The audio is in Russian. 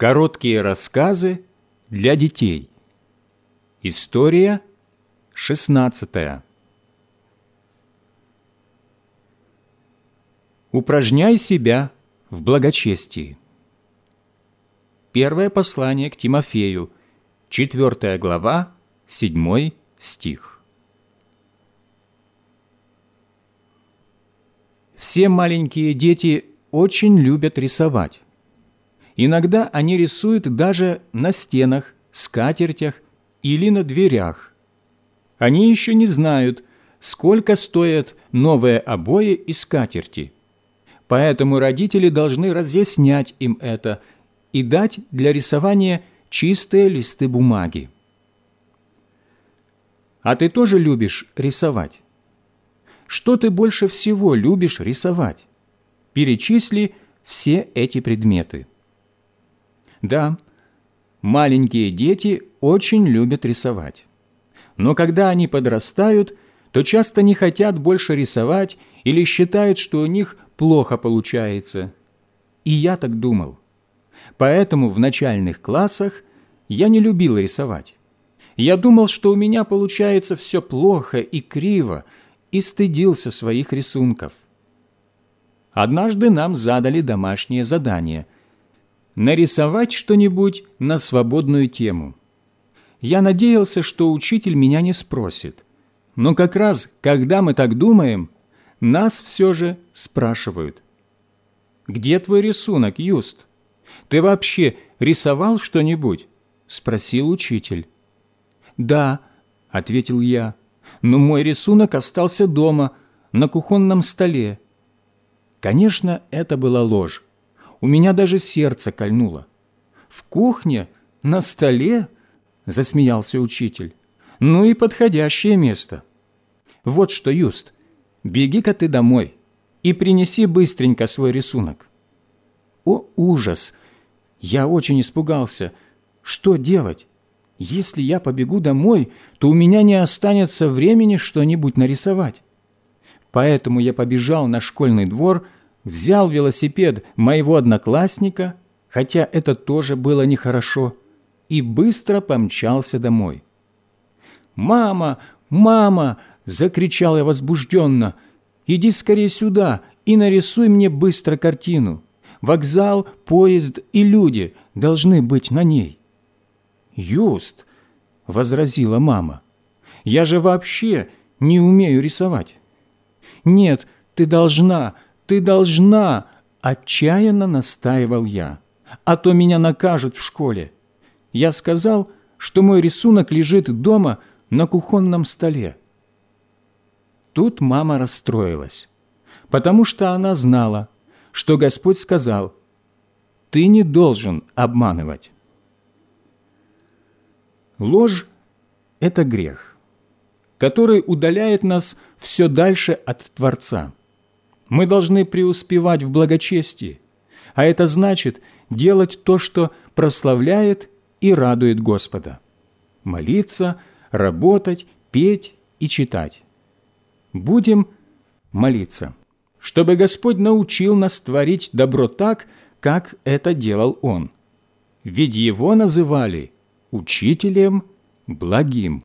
Короткие рассказы для детей. История 16. Упражняй себя в благочестии. Первое послание к Тимофею, 4 глава, 7 стих. Все маленькие дети очень любят рисовать. Иногда они рисуют даже на стенах, скатертях или на дверях. Они еще не знают, сколько стоят новые обои и скатерти. Поэтому родители должны разъяснять им это и дать для рисования чистые листы бумаги. А ты тоже любишь рисовать? Что ты больше всего любишь рисовать? Перечисли все эти предметы. Да, маленькие дети очень любят рисовать. Но когда они подрастают, то часто не хотят больше рисовать или считают, что у них плохо получается. И я так думал. Поэтому в начальных классах я не любил рисовать. Я думал, что у меня получается все плохо и криво, и стыдился своих рисунков. Однажды нам задали домашнее задание – нарисовать что-нибудь на свободную тему. Я надеялся, что учитель меня не спросит. Но как раз, когда мы так думаем, нас все же спрашивают. «Где твой рисунок, Юст? Ты вообще рисовал что-нибудь?» – спросил учитель. «Да», – ответил я, – «но мой рисунок остался дома, на кухонном столе». Конечно, это была ложь у меня даже сердце кольнуло. «В кухне? На столе?» – засмеялся учитель. «Ну и подходящее место. Вот что, Юст, беги-ка ты домой и принеси быстренько свой рисунок». О, ужас! Я очень испугался. Что делать? Если я побегу домой, то у меня не останется времени что-нибудь нарисовать. Поэтому я побежал на школьный двор – взял велосипед моего одноклассника, хотя это тоже было нехорошо, и быстро помчался домой. «Мама! Мама!» – закричал я возбужденно. «Иди скорее сюда и нарисуй мне быстро картину. Вокзал, поезд и люди должны быть на ней». «Юст!» – возразила мама. «Я же вообще не умею рисовать». «Нет, ты должна!» Ты должна!» – отчаянно настаивал я. «А то меня накажут в школе». Я сказал, что мой рисунок лежит дома на кухонном столе. Тут мама расстроилась, потому что она знала, что Господь сказал, «Ты не должен обманывать». Ложь – это грех, который удаляет нас все дальше от Творца. Мы должны преуспевать в благочестии, а это значит делать то, что прославляет и радует Господа. Молиться, работать, петь и читать. Будем молиться, чтобы Господь научил нас творить добро так, как это делал Он. Ведь Его называли учителем благим.